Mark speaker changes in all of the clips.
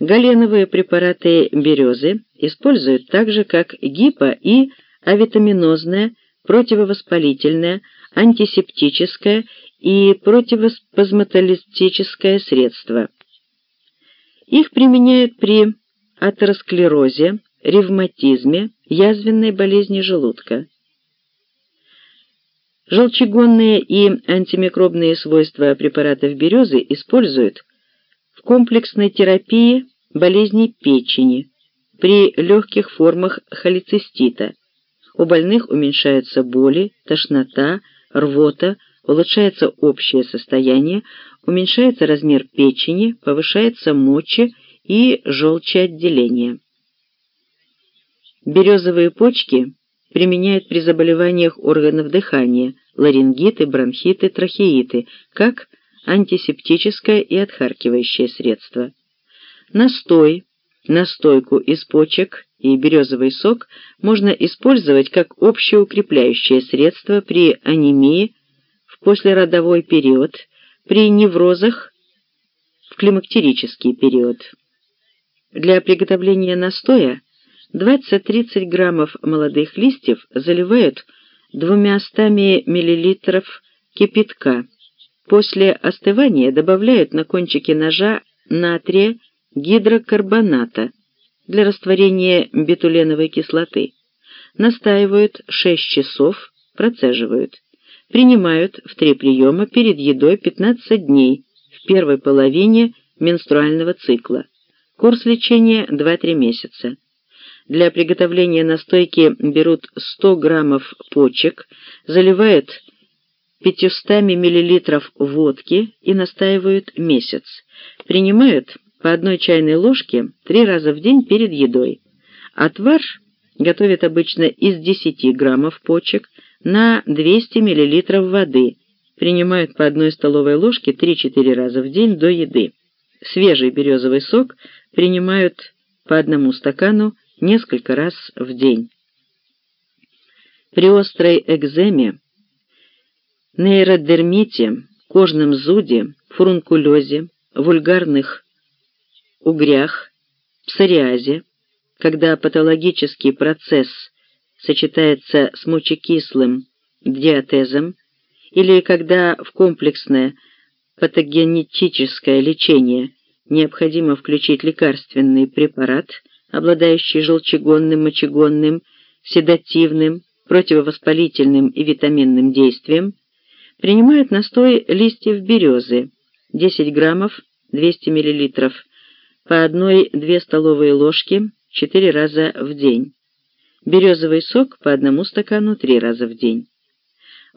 Speaker 1: Галеновые препараты березы используют так же, как гипо- и авитаминозное, противовоспалительное, антисептическое и противоспазматолистическое средство. Их применяют при атеросклерозе, ревматизме, язвенной болезни желудка. Желчегонные и антимикробные свойства препаратов березы используют комплексной терапии болезней печени, при легких формах холецистита. У больных уменьшаются боли, тошнота, рвота, улучшается общее состояние, уменьшается размер печени, повышается мочи и желчеотделение. Березовые почки применяют при заболеваниях органов дыхания, ларингиты, бронхиты, трахеиты, как антисептическое и отхаркивающее средство. Настой, настойку из почек и березовый сок можно использовать как общеукрепляющее средство при анемии в послеродовой период, при неврозах в климактерический период. Для приготовления настоя 20-30 граммов молодых листьев заливают 200 миллилитров кипятка. После остывания добавляют на кончики ножа натрия гидрокарбоната для растворения бетуленовой кислоты. Настаивают 6 часов, процеживают. Принимают в три приема перед едой 15 дней в первой половине менструального цикла. Курс лечения 2-3 месяца. Для приготовления настойки берут 100 граммов почек, заливают 500 миллилитров водки и настаивают месяц. Принимают по одной чайной ложке три раза в день перед едой. Отвар готовят обычно из 10 граммов почек на 200 миллилитров воды. Принимают по одной столовой ложке 3-4 раза в день до еды. Свежий березовый сок принимают по одному стакану несколько раз в день. При острой экземе, нейродермите, кожном зуде, фурункулезе, вульгарных угрях, псориазе, когда патологический процесс сочетается с мочекислым диатезом или когда в комплексное патогенетическое лечение необходимо включить лекарственный препарат – обладающий желчегонным, мочегонным, седативным, противовоспалительным и витаминным действием, принимают настой листьев березы 10 граммов 200 миллилитров по одной-две столовые ложки 4 раза в день. Березовый сок по одному стакану 3 раза в день.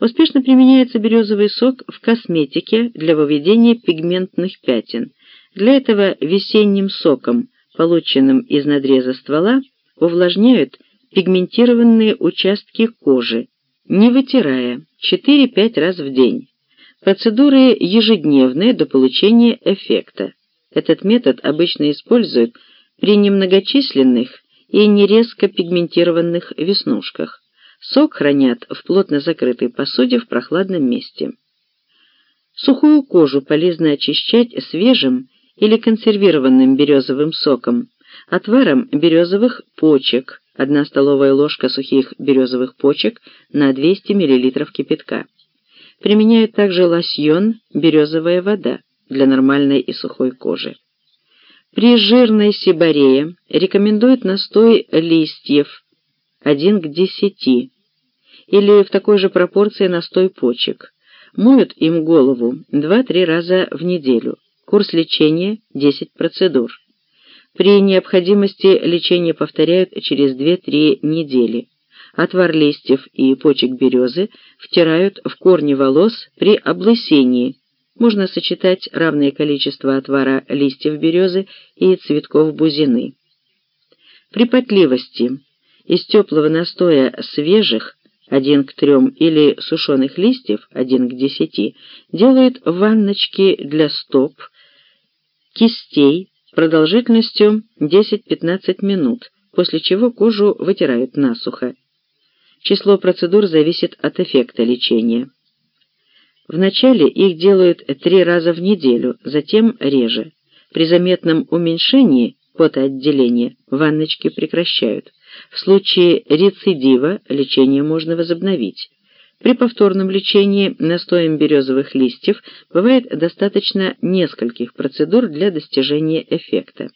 Speaker 1: Успешно применяется березовый сок в косметике для выведения пигментных пятен. Для этого весенним соком полученным из надреза ствола, увлажняют пигментированные участки кожи, не вытирая, 4-5 раз в день. Процедуры ежедневные до получения эффекта. Этот метод обычно используют при немногочисленных и нерезко пигментированных веснушках. Сок хранят в плотно закрытой посуде в прохладном месте. Сухую кожу полезно очищать свежим или консервированным березовым соком, отваром березовых почек, 1 столовая ложка сухих березовых почек на 200 мл кипятка. Применяют также лосьон «березовая вода» для нормальной и сухой кожи. При жирной сибарее рекомендуют настой листьев 1 к 10 или в такой же пропорции настой почек. Моют им голову 2-3 раза в неделю. Курс лечения – 10 процедур. При необходимости лечение повторяют через 2-3 недели. Отвар листьев и почек березы втирают в корни волос при облысении. Можно сочетать равное количество отвара листьев березы и цветков бузины. При потливости из теплого настоя свежих 1 к 3 или сушеных листьев 1 к 10 делают ванночки для стоп, кистей продолжительностью 10-15 минут, после чего кожу вытирают насухо. Число процедур зависит от эффекта лечения. Вначале их делают три раза в неделю, затем реже. При заметном уменьшении потоотделения ванночки прекращают. В случае рецидива лечение можно возобновить. При повторном лечении настоем березовых листьев бывает достаточно нескольких процедур для достижения эффекта.